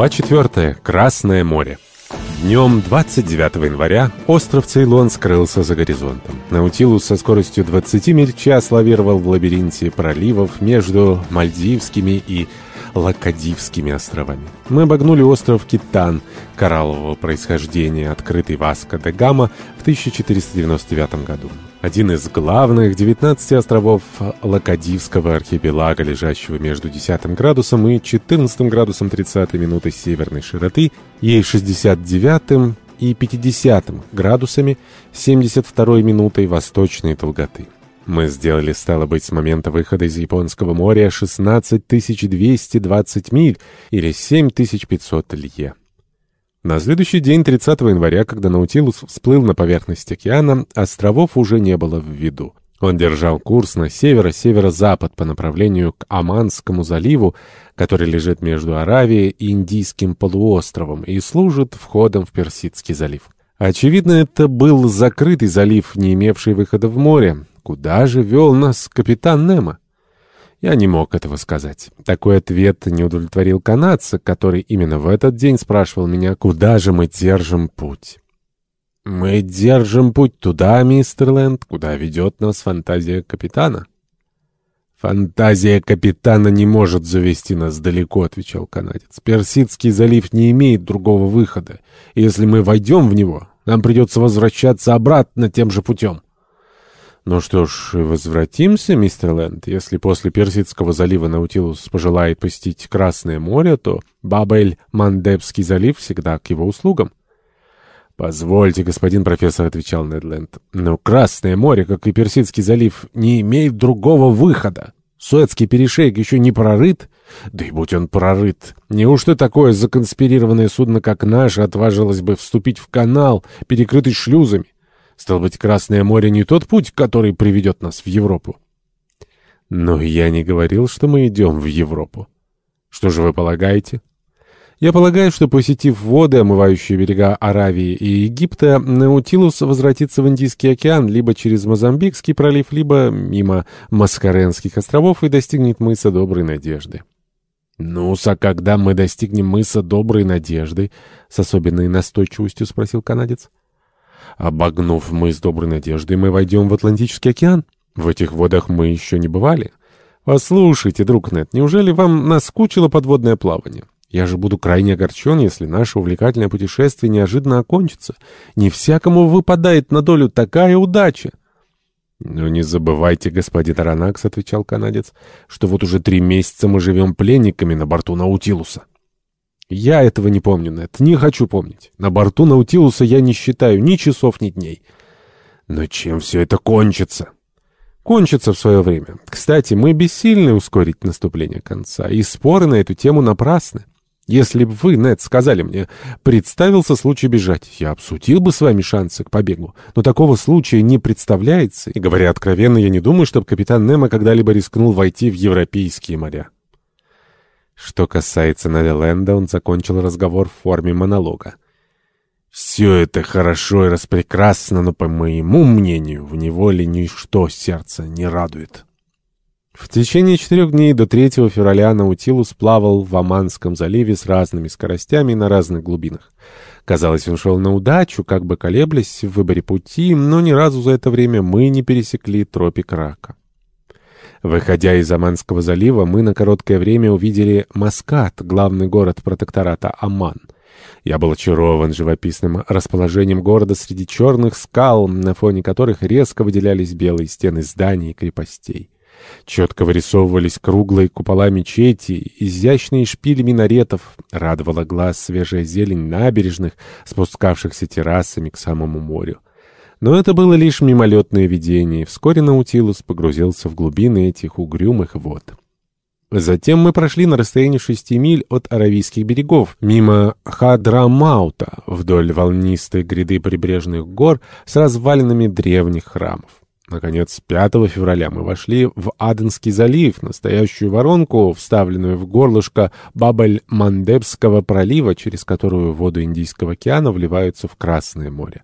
Глава 4. Красное море. Днем 29 января остров Цейлон скрылся за горизонтом. Наутилус со скоростью 20 миль в час лавировал в лабиринте проливов между Мальдивскими и Лакадивскими островами. Мы обогнули остров Китан, кораллового происхождения, открытый Васко де Гама в 1499 году. Один из главных 19 островов Лакадивского архипелага, лежащего между 10 градусом и 14 градусом 30 минуты северной широты, ей 69 и 50 градусами 72 минутой восточной долготы. Мы сделали, стало быть, с момента выхода из Японского моря 16 220 миль или 7500 лье. На следующий день, 30 января, когда Наутилус всплыл на поверхность океана, островов уже не было в виду. Он держал курс на северо-северо-запад по направлению к Аманскому заливу, который лежит между Аравией и Индийским полуостровом и служит входом в Персидский залив. Очевидно, это был закрытый залив, не имевший выхода в море. Куда же вел нас капитан Немо? Я не мог этого сказать. Такой ответ не удовлетворил канадца, который именно в этот день спрашивал меня, куда же мы держим путь. «Мы держим путь туда, мистер Лэнд, куда ведет нас фантазия капитана». «Фантазия капитана не может завести нас далеко», — отвечал канадец. «Персидский залив не имеет другого выхода. И если мы войдем в него, нам придется возвращаться обратно тем же путем». Ну что ж, возвратимся, мистер Лэнд. Если после Персидского залива Наутилус пожелает посетить Красное море, то Бабель-Мандебский залив всегда к его услугам. «Позвольте, господин профессор», — отвечал Недленд. «Но Красное море, как и Персидский залив, не имеет другого выхода. Суэцкий перешейк еще не прорыт. Да и будь он прорыт. Неужто такое законспирированное судно, как наше, отважилось бы вступить в канал, перекрытый шлюзами? Стало быть, Красное море не тот путь, который приведет нас в Европу. Но я не говорил, что мы идем в Европу. Что же вы полагаете? Я полагаю, что, посетив воды, омывающие берега Аравии и Египта, Наутилус возвратится в Индийский океан либо через Мозамбикский пролив, либо мимо Маскаренских островов и достигнет мыса Доброй Надежды. «Ну-с, а когда мы достигнем мыса Доброй Надежды?» — с особенной настойчивостью спросил канадец. Обогнув мыс Доброй Надежды, мы войдем в Атлантический океан. В этих водах мы еще не бывали. Послушайте, друг Нет, неужели вам наскучило подводное плавание? Я же буду крайне огорчен, если наше увлекательное путешествие неожиданно окончится. Не всякому выпадает на долю такая удача. «Но не забывайте, господин Аронакс, — отвечал канадец, — что вот уже три месяца мы живем пленниками на борту Наутилуса». Я этого не помню, Нет, не хочу помнить. На борту Наутилуса я не считаю ни часов, ни дней. Но чем все это кончится? Кончится в свое время. Кстати, мы бессильны ускорить наступление конца, и споры на эту тему напрасны. Если бы вы, Нед, сказали мне, представился случай бежать, я обсудил бы с вами шансы к побегу. Но такого случая не представляется, и, говоря откровенно, я не думаю, чтобы капитан Немо когда-либо рискнул войти в европейские моря. Что касается Неделенда, он закончил разговор в форме монолога. «Все это хорошо и распрекрасно, но, по моему мнению, в неволе ничто сердце не радует». В течение четырех дней до 3 февраля Наутилус плавал в Оманском заливе с разными скоростями на разных глубинах. Казалось, он шел на удачу, как бы колеблясь в выборе пути, но ни разу за это время мы не пересекли тропик Рака. Выходя из Аманского залива, мы на короткое время увидели Маскат, главный город протектората Аман. Я был очарован живописным расположением города среди черных скал, на фоне которых резко выделялись белые стены зданий и крепостей. Четко вырисовывались круглые купола мечети, изящные шпили минаретов, радовала глаз свежая зелень набережных, спускавшихся террасами к самому морю. Но это было лишь мимолетное видение, вскоре Наутилус погрузился в глубины этих угрюмых вод. Затем мы прошли на расстоянии шести миль от Аравийских берегов, мимо Хадрамаута, вдоль волнистой гряды прибрежных гор с развалинами древних храмов. Наконец, 5 февраля мы вошли в Аденский залив, настоящую воронку, вставленную в горлышко Бабель-Мандебского пролива, через которую воды Индийского океана вливаются в Красное море.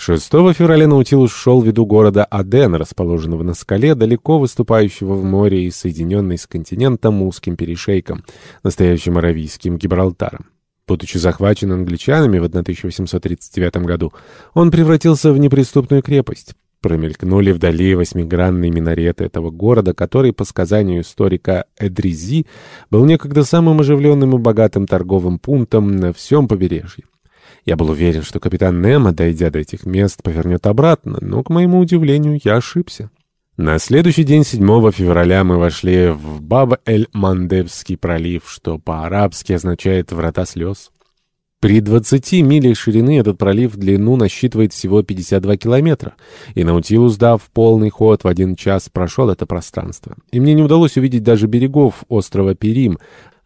6 февраля Наутилус шел в виду города Аден, расположенного на скале, далеко выступающего в море и соединенный с континентом узким перешейком, настоящим аравийским Гибралтаром. Будучи захвачен англичанами в 1839 году, он превратился в неприступную крепость. Промелькнули вдали восьмигранные минареты этого города, который, по сказанию историка Эдризи, был некогда самым оживленным и богатым торговым пунктом на всем побережье. Я был уверен, что капитан Немо, дойдя до этих мест, повернет обратно, но, к моему удивлению, я ошибся. На следующий день, 7 февраля, мы вошли в Баб-эль-Мандебский пролив, что по-арабски означает «врата слез». При 20 милях ширины этот пролив в длину насчитывает всего 52 километра, и Наутилус, дав полный ход, в один час прошел это пространство. И мне не удалось увидеть даже берегов острова Перим,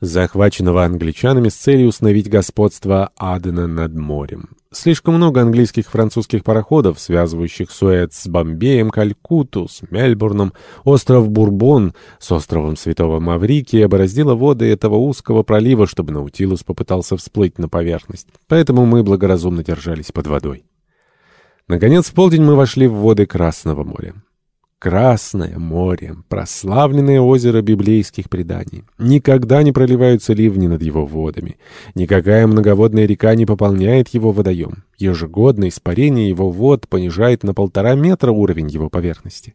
захваченного англичанами с целью установить господство Адена над морем. Слишком много английских и французских пароходов, связывающих Суэц с Бомбеем, Калькутту, с Мельбурном, остров Бурбон с островом Святого Маврикия бороздило воды этого узкого пролива, чтобы Наутилус попытался всплыть на поверхность. Поэтому мы благоразумно держались под водой. Наконец, в полдень мы вошли в воды Красного моря. Красное море, прославленное озеро библейских преданий. Никогда не проливаются ливни над его водами. Никакая многоводная река не пополняет его водоем. Ежегодно испарение его вод понижает на полтора метра уровень его поверхности.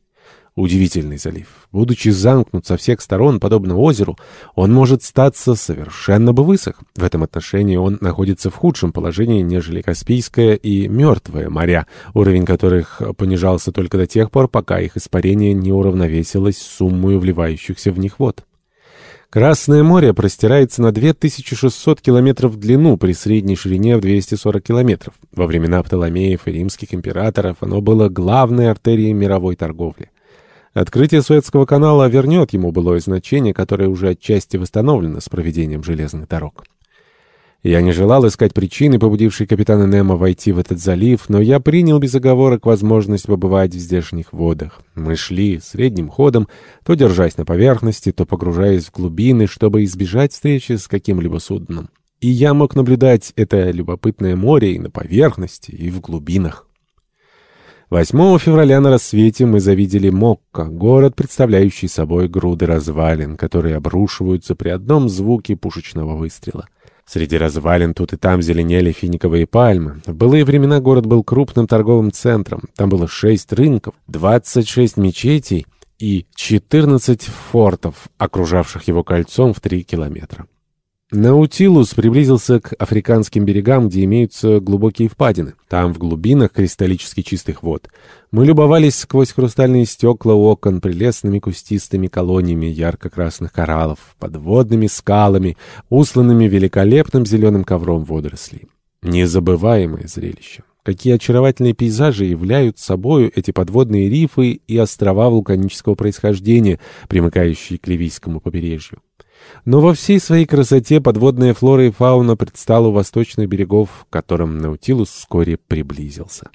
Удивительный залив. Будучи замкнут со всех сторон, подобно озеру, он может статься совершенно бы высох. В этом отношении он находится в худшем положении, нежели Каспийское и Мертвое моря, уровень которых понижался только до тех пор, пока их испарение не уравновесилось суммой вливающихся в них вод. Красное море простирается на 2600 километров в длину при средней ширине в 240 километров. Во времена Птоломеев и римских императоров оно было главной артерией мировой торговли. Открытие Суэцкого канала вернет ему былое значение, которое уже отчасти восстановлено с проведением железных дорог. Я не желал искать причины, побудившей капитана Немо войти в этот залив, но я принял без оговорок возможность побывать в здешних водах. Мы шли средним ходом, то держась на поверхности, то погружаясь в глубины, чтобы избежать встречи с каким-либо судном. И я мог наблюдать это любопытное море и на поверхности, и в глубинах. 8 февраля на рассвете мы завидели Мокко, город, представляющий собой груды развалин, которые обрушиваются при одном звуке пушечного выстрела. Среди развалин тут и там зеленели финиковые пальмы. В былые времена город был крупным торговым центром. Там было шесть рынков, 26 мечетей и 14 фортов, окружавших его кольцом в 3 километра. Наутилус приблизился к африканским берегам, где имеются глубокие впадины. Там, в глубинах кристаллически чистых вод. Мы любовались сквозь хрустальные стекла окон прелестными кустистыми колониями ярко-красных кораллов, подводными скалами, усланными великолепным зеленым ковром водорослей. Незабываемое зрелище. Какие очаровательные пейзажи являют собою эти подводные рифы и острова вулканического происхождения, примыкающие к Ливийскому побережью. Но во всей своей красоте подводная флора и фауна предстала у восточных берегов, к которым Наутилус вскоре приблизился.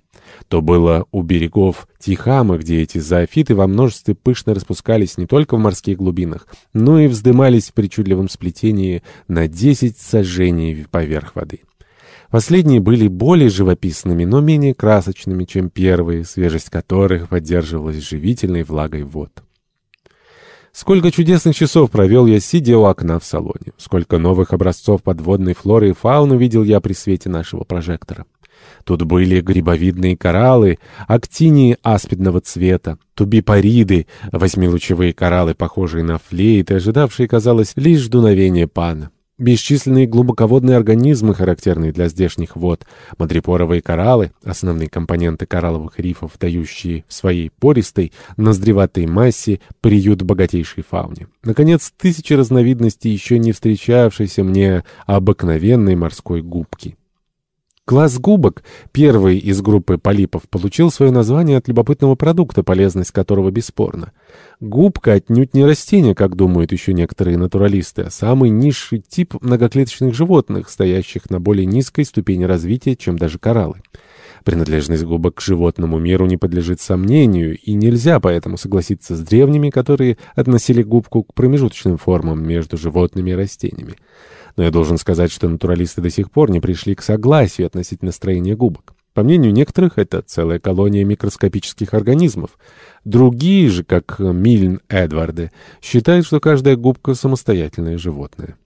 То было у берегов Тихама, где эти зоофиты во множестве пышно распускались не только в морских глубинах, но и вздымались в причудливом сплетении на 10 сажений поверх воды. Последние были более живописными, но менее красочными, чем первые, свежесть которых поддерживалась живительной влагой вод. Сколько чудесных часов провел я, сидя у окна в салоне. Сколько новых образцов подводной флоры и фауны видел я при свете нашего прожектора. Тут были грибовидные кораллы, актинии аспидного цвета, тубипариды, восьмилучевые кораллы, похожие на флейты, ожидавшие, казалось, лишь дуновение пана. Бесчисленные глубоководные организмы, характерные для здешних вод, мадрипоровые кораллы, основные компоненты коралловых рифов, дающие в своей пористой, ноздреватой массе приют богатейшей фауне. Наконец, тысячи разновидностей еще не встречавшейся мне обыкновенной морской губки. Класс губок, первый из группы полипов, получил свое название от любопытного продукта, полезность которого бесспорна. Губка отнюдь не растение, как думают еще некоторые натуралисты, а самый низший тип многоклеточных животных, стоящих на более низкой ступени развития, чем даже кораллы. Принадлежность губок к животному миру не подлежит сомнению, и нельзя поэтому согласиться с древними, которые относили губку к промежуточным формам между животными и растениями. Но я должен сказать, что натуралисты до сих пор не пришли к согласию относительно строения губок. По мнению некоторых, это целая колония микроскопических организмов. Другие же, как Мильн Эдварды, считают, что каждая губка — самостоятельное животное.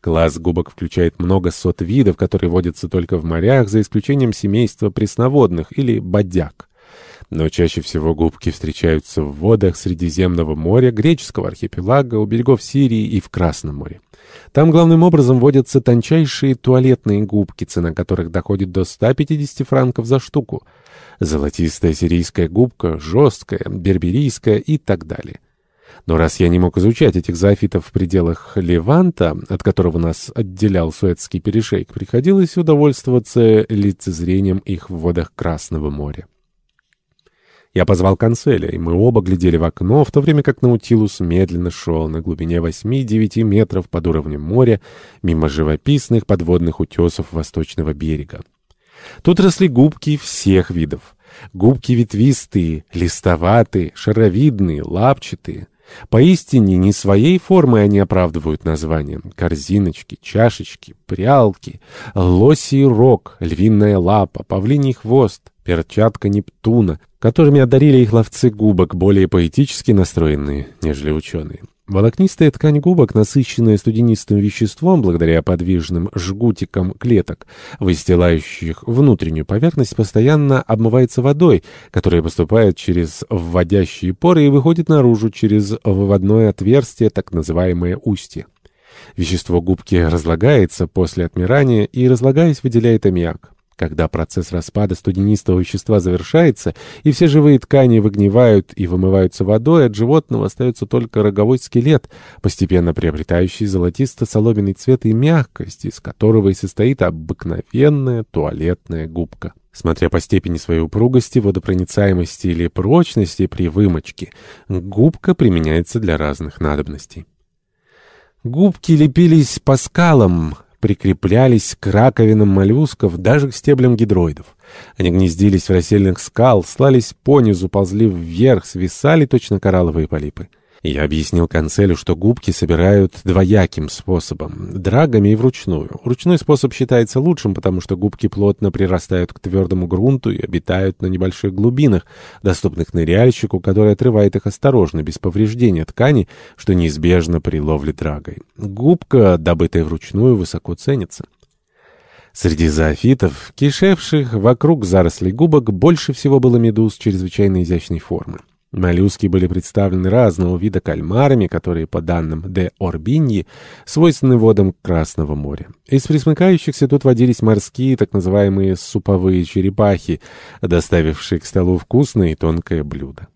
Класс губок включает много сот видов, которые водятся только в морях, за исключением семейства пресноводных или бодяг. Но чаще всего губки встречаются в водах Средиземного моря, Греческого архипелага, у берегов Сирии и в Красном море. Там главным образом водятся тончайшие туалетные губки, цена которых доходит до 150 франков за штуку. Золотистая сирийская губка, жесткая, берберийская и так далее. Но раз я не мог изучать этих зоофитов в пределах Леванта, от которого нас отделял Суэцкий перешейк, приходилось удовольствоваться лицезрением их в водах Красного моря. Я позвал Канцеля, и мы оба глядели в окно, в то время как Наутилус медленно шел на глубине 8-9 метров под уровнем моря, мимо живописных подводных утесов восточного берега. Тут росли губки всех видов. Губки ветвистые, листоватые, шаровидные, лапчатые. Поистине не своей формой они оправдывают название. Корзиночки, чашечки, прялки, лосий рог, львиная лапа, павлиний хвост, перчатка Нептуна, которыми одарили их ловцы губок, более поэтически настроенные, нежели ученые. Волокнистая ткань губок, насыщенная студенистым веществом благодаря подвижным жгутикам клеток, выстилающих внутреннюю поверхность, постоянно обмывается водой, которая поступает через вводящие поры и выходит наружу через выводное отверстие, так называемое устье. Вещество губки разлагается после отмирания и, разлагаясь, выделяет аммиак. Когда процесс распада студенистого вещества завершается, и все живые ткани выгнивают и вымываются водой, от животного остается только роговой скелет, постепенно приобретающий золотисто-соломенный цвет и мягкость, из которого и состоит обыкновенная туалетная губка. Смотря по степени своей упругости, водопроницаемости или прочности при вымочке, губка применяется для разных надобностей. Губки лепились по скалам, прикреплялись к раковинам моллюсков, даже к стеблям гидроидов. Они гнездились в рассельных скал, слались понизу, ползли вверх, свисали точно коралловые полипы. Я объяснил канцелю, что губки собирают двояким способом — драгами и вручную. Ручной способ считается лучшим, потому что губки плотно прирастают к твердому грунту и обитают на небольших глубинах, доступных ныряльщику, который отрывает их осторожно, без повреждения ткани, что неизбежно при ловле драгой. Губка, добытая вручную, высоко ценится. Среди зоофитов, кишевших вокруг зарослей губок, больше всего было медуз чрезвычайно изящной формы. Моллюски были представлены разного вида кальмарами, которые, по данным де Орбиньи, свойственны водам Красного моря. Из присмыкающихся тут водились морские, так называемые суповые черепахи, доставившие к столу вкусное и тонкое блюдо.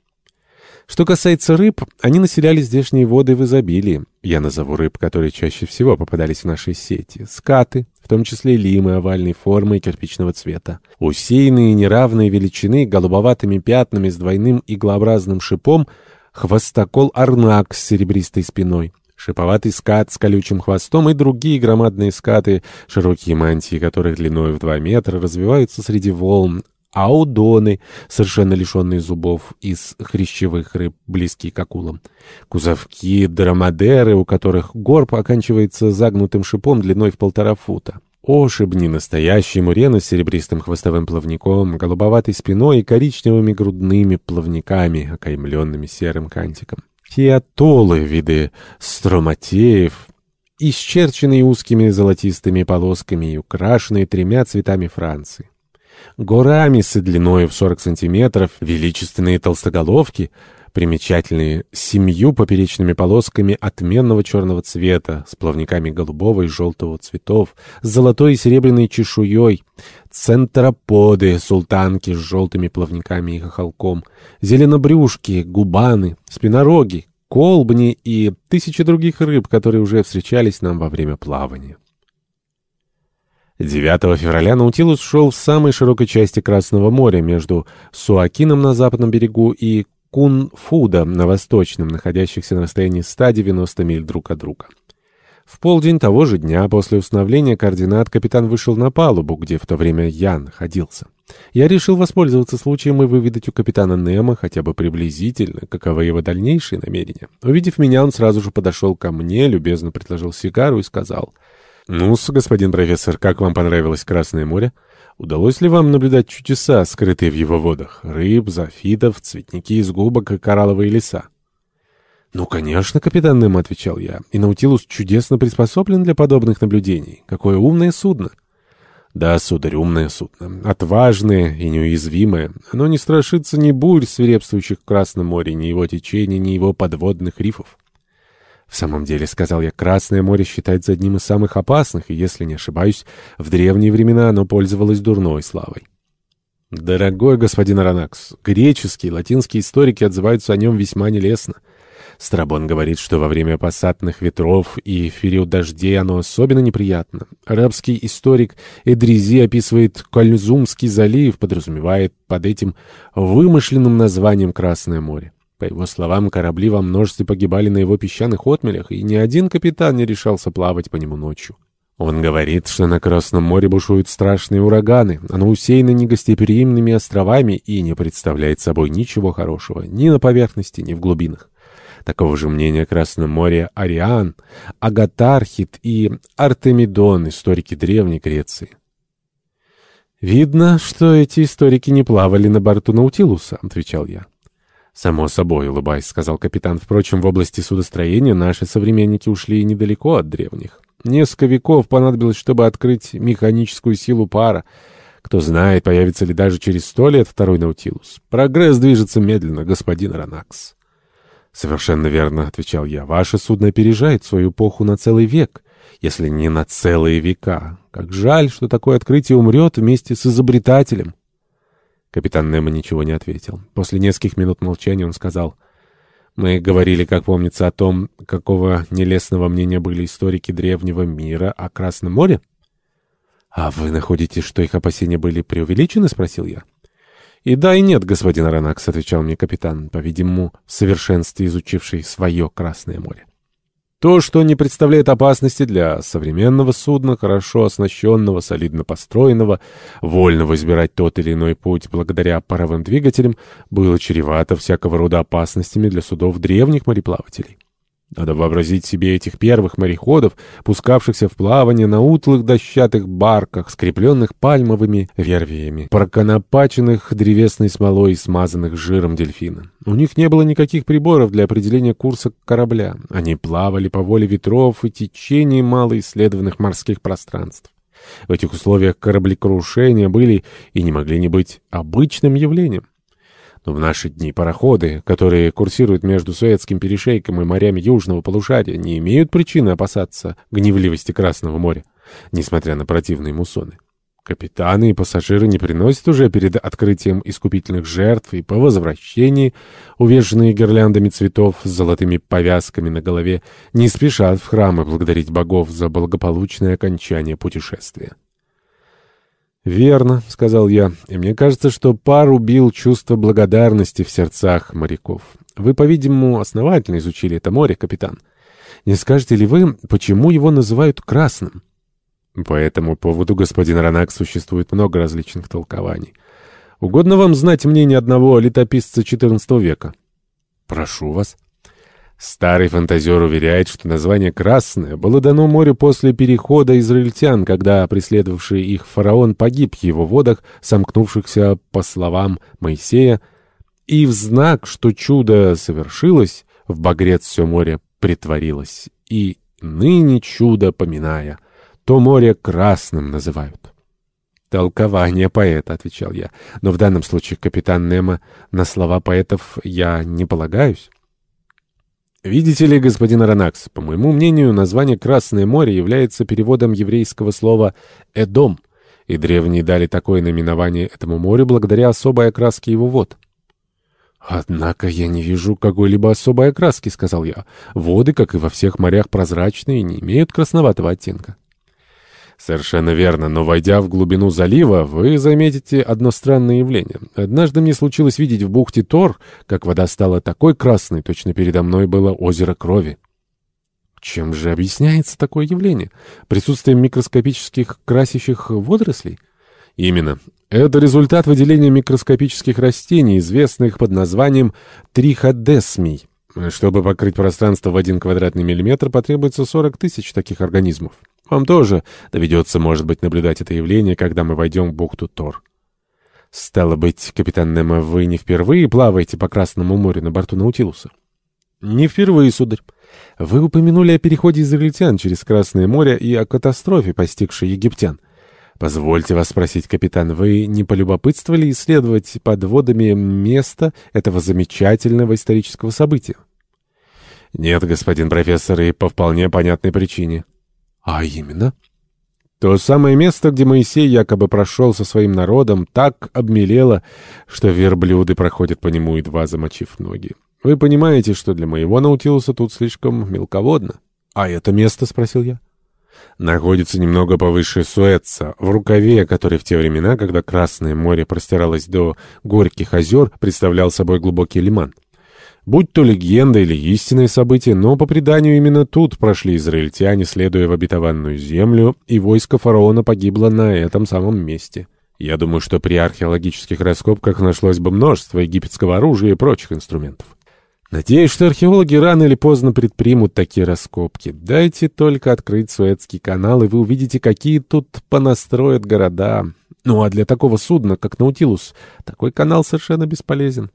Что касается рыб, они населяли здешние воды в изобилии. Я назову рыб, которые чаще всего попадались в нашей сети. Скаты, в том числе лимы овальной формы и кирпичного цвета. Усеянные неравной величины голубоватыми пятнами с двойным иглообразным шипом, хвостокол арнак с серебристой спиной. Шиповатый скат с колючим хвостом и другие громадные скаты, широкие мантии которых длиной в два метра развиваются среди волн, аудоны, совершенно лишенные зубов, из хрящевых рыб, близкие к акулам. Кузовки, драмадеры, у которых горб оканчивается загнутым шипом длиной в полтора фута. Ошибни, настоящий мурена с серебристым хвостовым плавником, голубоватой спиной и коричневыми грудными плавниками, окаймленными серым кантиком. Фиатолы, виды строматеев, исчерченные узкими золотистыми полосками и украшенные тремя цветами Франции горамисы длиной в 40 сантиметров, величественные толстоголовки, примечательные семью поперечными полосками отменного черного цвета, с плавниками голубого и желтого цветов, с золотой и серебряной чешуей, центроподы, султанки с желтыми плавниками и хохолком, зеленобрюшки, губаны, спинороги, колбни и тысячи других рыб, которые уже встречались нам во время плавания. 9 февраля Наутилус шел в самой широкой части Красного моря между Суакином на западном берегу и Кунфуда на восточном, находящихся на расстоянии 190 миль друг от друга. В полдень того же дня после установления координат капитан вышел на палубу, где в то время я находился. Я решил воспользоваться случаем и выведать у капитана Немо хотя бы приблизительно, каковы его дальнейшие намерения. Увидев меня, он сразу же подошел ко мне, любезно предложил сигару и сказал — ну господин профессор, как вам понравилось Красное море? Удалось ли вам наблюдать чудеса, скрытые в его водах? Рыб, зоофитов, цветники из губок и коралловые леса? «Ну, конечно, капитан Немо», — отвечал я, — «и Наутилус чудесно приспособлен для подобных наблюдений. Какое умное судно!» «Да, сударь, умное судно. Отважное и неуязвимое. Оно не страшится ни бурь, свирепствующих в Красном море, ни его течений, ни его подводных рифов». В самом деле, сказал я, Красное море считается одним из самых опасных, и, если не ошибаюсь, в древние времена оно пользовалось дурной славой. Дорогой господин Аронакс, греческие и латинские историки отзываются о нем весьма нелестно. Страбон говорит, что во время пассатных ветров и период дождей оно особенно неприятно. Арабский историк Эдризи описывает Кальзумский залив, подразумевает под этим вымышленным названием Красное море. По его словам, корабли во множестве погибали на его песчаных отмелях, и ни один капитан не решался плавать по нему ночью. Он говорит, что на Красном море бушуют страшные ураганы, оно усеяно негостеприимными островами и не представляет собой ничего хорошего ни на поверхности, ни в глубинах. Такого же мнения о Красном море Ариан, Агатархит и Артемидон, историки Древней Греции. «Видно, что эти историки не плавали на борту Наутилуса», — отвечал я. «Само собой, улыбаясь», — сказал капитан. «Впрочем, в области судостроения наши современники ушли недалеко от древних. Несколько веков понадобилось, чтобы открыть механическую силу пара. Кто знает, появится ли даже через сто лет второй Наутилус. Прогресс движется медленно, господин Ранакс». «Совершенно верно», — отвечал я. «Ваше судно опережает свою эпоху на целый век, если не на целые века. Как жаль, что такое открытие умрет вместе с изобретателем». Капитан Немо ничего не ответил. После нескольких минут молчания он сказал, «Мы говорили, как помнится, о том, какого нелестного мнения были историки древнего мира о Красном море?» «А вы находите, что их опасения были преувеличены?» — спросил я. «И да, и нет, господин Аронакс», — отвечал мне капитан, по-видимому, в совершенстве изучивший свое Красное море. То, что не представляет опасности для современного судна, хорошо оснащенного, солидно построенного, вольного избирать тот или иной путь благодаря паровым двигателям, было чревато всякого рода опасностями для судов древних мореплавателей. Надо вообразить себе этих первых мореходов, пускавшихся в плавание на утлых дощатых барках, скрепленных пальмовыми вервиями, проконопаченных древесной смолой и смазанных жиром дельфина. У них не было никаких приборов для определения курса корабля. Они плавали по воле ветров и течений малоисследованных морских пространств. В этих условиях кораблекрушения были и не могли не быть обычным явлением. Но в наши дни пароходы, которые курсируют между Суэцким перешейком и морями Южного полушария, не имеют причины опасаться гневливости Красного моря, несмотря на противные муссоны. Капитаны и пассажиры не приносят уже перед открытием искупительных жертв и по возвращении, увешанные гирляндами цветов с золотыми повязками на голове, не спешат в храмы благодарить богов за благополучное окончание путешествия. «Верно», — сказал я, — «и мне кажется, что пар убил чувство благодарности в сердцах моряков. Вы, по-видимому, основательно изучили это море, капитан. Не скажете ли вы, почему его называют красным?» По этому поводу, господин Ранак, существует много различных толкований. Угодно вам знать мнение одного летописца XIV века? «Прошу вас». Старый фантазер уверяет, что название «Красное» было дано морю после перехода израильтян, когда преследовавший их фараон погиб в его водах, сомкнувшихся, по словам Моисея, и в знак, что чудо совершилось, в багрец все море притворилось, и ныне чудо поминая, то море красным называют. «Толкование поэта», — отвечал я, — «но в данном случае, капитан Немо, на слова поэтов я не полагаюсь». Видите ли, господин Аронакс, по моему мнению, название «Красное море» является переводом еврейского слова «Эдом», и древние дали такое наименование этому морю благодаря особой окраске его вод. «Однако я не вижу какой-либо особой окраски», — сказал я. «Воды, как и во всех морях, прозрачные и не имеют красноватого оттенка». Совершенно верно, но войдя в глубину залива, вы заметите одно странное явление. Однажды мне случилось видеть в бухте Тор, как вода стала такой красной, точно передо мной было озеро крови. Чем же объясняется такое явление? Присутствием микроскопических красящих водорослей? Именно. Это результат выделения микроскопических растений, известных под названием триходесмий. Чтобы покрыть пространство в один квадратный миллиметр, потребуется 40 тысяч таких организмов. Вам тоже доведется, может быть, наблюдать это явление, когда мы войдем в бухту Тор. Стало быть, капитан Немо, вы не впервые плаваете по Красному морю на борту Наутилуса? Не впервые, сударь. Вы упомянули о переходе израильтян через Красное море и о катастрофе, постигшей египтян. Позвольте вас спросить, капитан, вы не полюбопытствовали исследовать под водами место этого замечательного исторического события? Нет, господин профессор, и по вполне понятной причине. А именно? То самое место, где Моисей якобы прошел со своим народом, так обмелело, что верблюды проходят по нему, едва замочив ноги. Вы понимаете, что для моего Наутилуса тут слишком мелководно. А это место, спросил я находится немного повыше Суэца, в рукаве, который в те времена, когда Красное море простиралось до Горьких озер, представлял собой глубокий лиман. Будь то легенда или истинное событие, но по преданию именно тут прошли израильтяне, следуя в обетованную землю, и войско фараона погибло на этом самом месте. Я думаю, что при археологических раскопках нашлось бы множество египетского оружия и прочих инструментов. Надеюсь, что археологи рано или поздно предпримут такие раскопки. Дайте только открыть Суэцкий канал, и вы увидите, какие тут понастроят города. Ну а для такого судна, как Наутилус, такой канал совершенно бесполезен.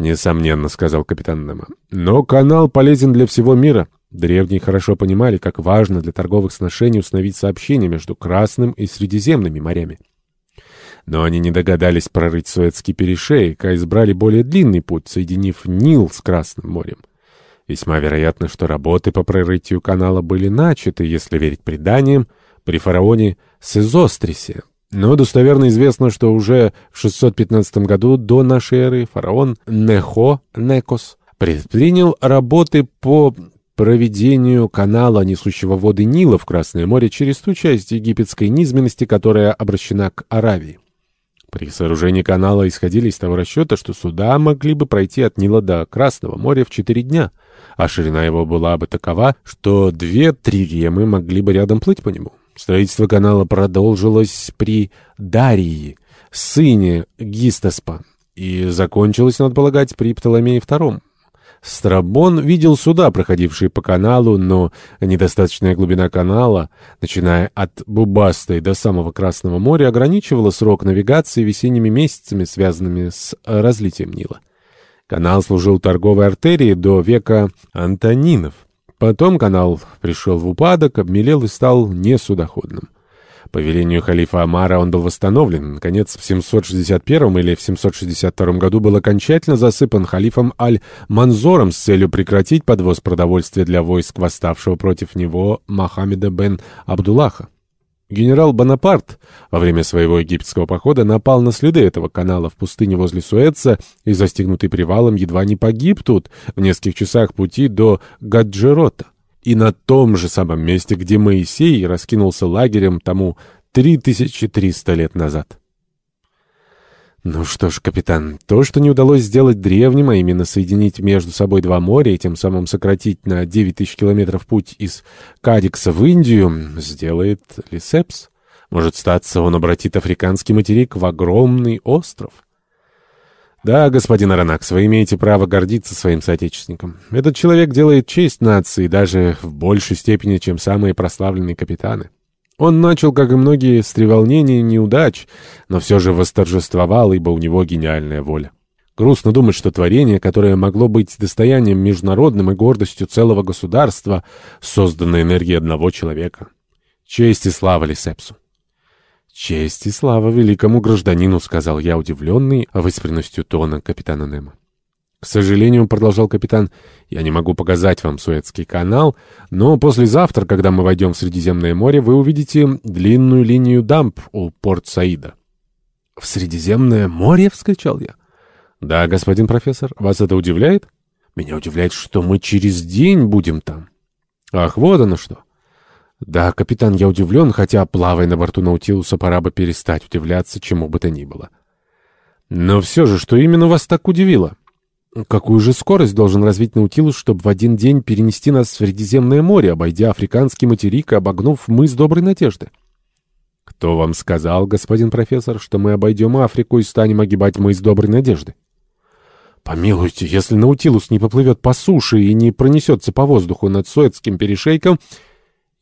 «Несомненно», — сказал капитан Немо. «Но канал полезен для всего мира». Древние хорошо понимали, как важно для торговых сношений установить сообщение между Красным и Средиземными морями. Но они не догадались прорыть Суэцкий перешейк, а избрали более длинный путь, соединив Нил с Красным морем. Весьма вероятно, что работы по прорытию канала были начаты, если верить преданиям, при фараоне Сезострисе. Но достоверно известно, что уже в 615 году до нашей эры фараон Нехо Некос предпринял работы по проведению канала, несущего воды Нила в Красное море через ту часть египетской низменности, которая обращена к Аравии. При сооружении канала исходили из того расчета, что суда могли бы пройти от Нила до Красного моря в четыре дня, а ширина его была бы такова, что две триремы могли бы рядом плыть по нему. Строительство канала продолжилось при Дарии, сыне Гистаспа, и закончилось, надо полагать, при Птоломее II. Страбон видел суда, проходившие по каналу, но недостаточная глубина канала, начиная от Бубастой до самого Красного моря, ограничивала срок навигации весенними месяцами, связанными с разлитием Нила. Канал служил торговой артерией до века Антонинов. Потом канал пришел в упадок, обмелел и стал несудоходным. По велению халифа Амара он был восстановлен. Наконец, в 761 или в 762 году был окончательно засыпан халифом Аль-Манзором с целью прекратить подвоз продовольствия для войск восставшего против него Мохаммеда бен Абдуллаха. Генерал Бонапарт во время своего египетского похода напал на следы этого канала в пустыне возле Суэца и, застигнутый привалом, едва не погиб тут в нескольких часах пути до Гаджерота и на том же самом месте, где Моисей раскинулся лагерем тому 3300 лет назад. Ну что ж, капитан, то, что не удалось сделать древним, а именно соединить между собой два моря и тем самым сократить на 9000 километров путь из Кадикса в Индию, сделает Лисепс. Может статься, он обратит африканский материк в огромный остров. Да, господин Аронакс, вы имеете право гордиться своим соотечественником. Этот человек делает честь нации даже в большей степени, чем самые прославленные капитаны. Он начал, как и многие, с треволнений и неудач, но все же восторжествовал, ибо у него гениальная воля. Грустно думать, что творение, которое могло быть достоянием международным и гордостью целого государства, создано энергией одного человека. Честь и слава Лисепсу. «Честь и слава великому гражданину», — сказал я, удивленный выспренностью тона капитана Немо. «К сожалению, — продолжал капитан, — я не могу показать вам Суэцкий канал, но послезавтра, когда мы войдем в Средиземное море, вы увидите длинную линию дамб у Порт-Саида». «В Средиземное море?» — вскричал я. «Да, господин профессор. Вас это удивляет?» «Меня удивляет, что мы через день будем там». «Ах, вот оно что!» Да, капитан, я удивлен, хотя, плавая на борту Наутилуса, пора бы перестать удивляться чему бы то ни было. Но все же, что именно вас так удивило? Какую же скорость должен развить Наутилус, чтобы в один день перенести нас в Средиземное море, обойдя африканский материк и обогнув мыс Доброй Надежды? Кто вам сказал, господин профессор, что мы обойдем Африку и станем огибать мыс Доброй Надежды? Помилуйте, если Наутилус не поплывет по суше и не пронесется по воздуху над Суэцким перешейком,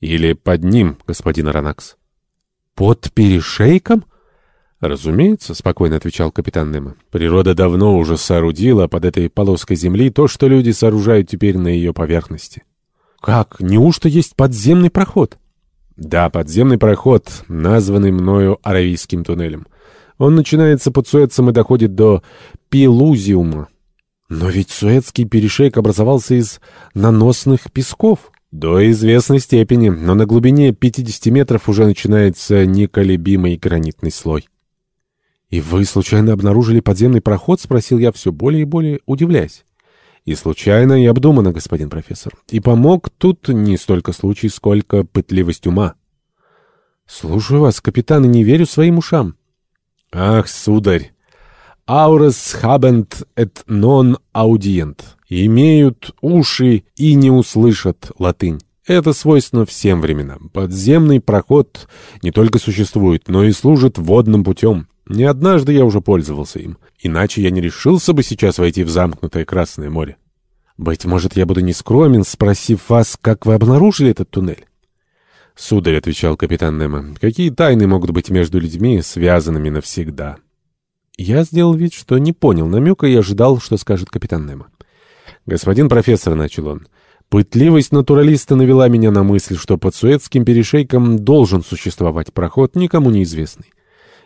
Или под ним, господин Аронакс. Под перешейком? «Разумеется», — спокойно отвечал капитан Немо. «Природа давно уже соорудила под этой полоской земли то, что люди сооружают теперь на ее поверхности». «Как? Неужто есть подземный проход?» «Да, подземный проход, названный мною Аравийским туннелем. Он начинается под Суэцем и доходит до Пилузиума». «Но ведь Суэцкий перешейк образовался из наносных песков». «До известной степени, но на глубине 50 метров уже начинается неколебимый гранитный слой». «И вы случайно обнаружили подземный проход?» — спросил я, все более и более удивляясь. «И случайно, и обдуманно, господин профессор. И помог тут не столько случай, сколько пытливость ума». «Слушаю вас, капитан, и не верю своим ушам». «Ах, сударь! Аурес хабент et non audient. Имеют уши и не услышат латынь. Это свойственно всем временам. Подземный проход не только существует, но и служит водным путем. Не однажды я уже пользовался им. Иначе я не решился бы сейчас войти в замкнутое Красное море. Быть может, я буду нескромен, спросив вас, как вы обнаружили этот туннель? Сударь, — отвечал капитан Немо, — какие тайны могут быть между людьми, связанными навсегда? Я сделал вид, что не понял намека и ожидал, что скажет капитан Немо. Господин профессор, — начал он, — пытливость натуралиста навела меня на мысль, что под Суэцким перешейком должен существовать проход, никому неизвестный.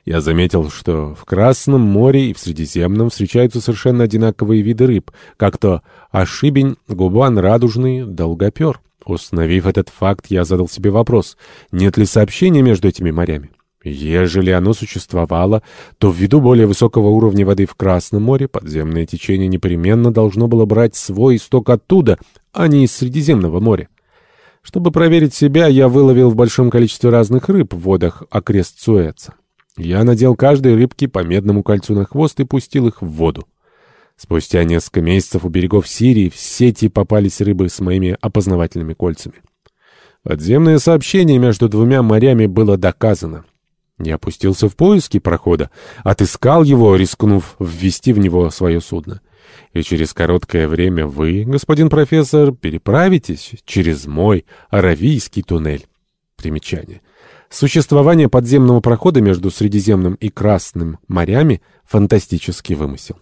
Я заметил, что в Красном море и в Средиземном встречаются совершенно одинаковые виды рыб, как то ошибень, губан радужный, долгопер. Установив этот факт, я задал себе вопрос, нет ли сообщения между этими морями. Ежели оно существовало, то ввиду более высокого уровня воды в Красном море подземное течение непременно должно было брать свой исток оттуда, а не из Средиземного моря. Чтобы проверить себя, я выловил в большом количестве разных рыб в водах окрест Суэца. Я надел каждой рыбке по медному кольцу на хвост и пустил их в воду. Спустя несколько месяцев у берегов Сирии в сети попались рыбы с моими опознавательными кольцами. Подземное сообщение между двумя морями было доказано. Я опустился в поиски прохода, отыскал его, рискнув ввести в него свое судно. И через короткое время вы, господин профессор, переправитесь через мой Аравийский туннель. Примечание. Существование подземного прохода между Средиземным и Красным морями — фантастический вымысел.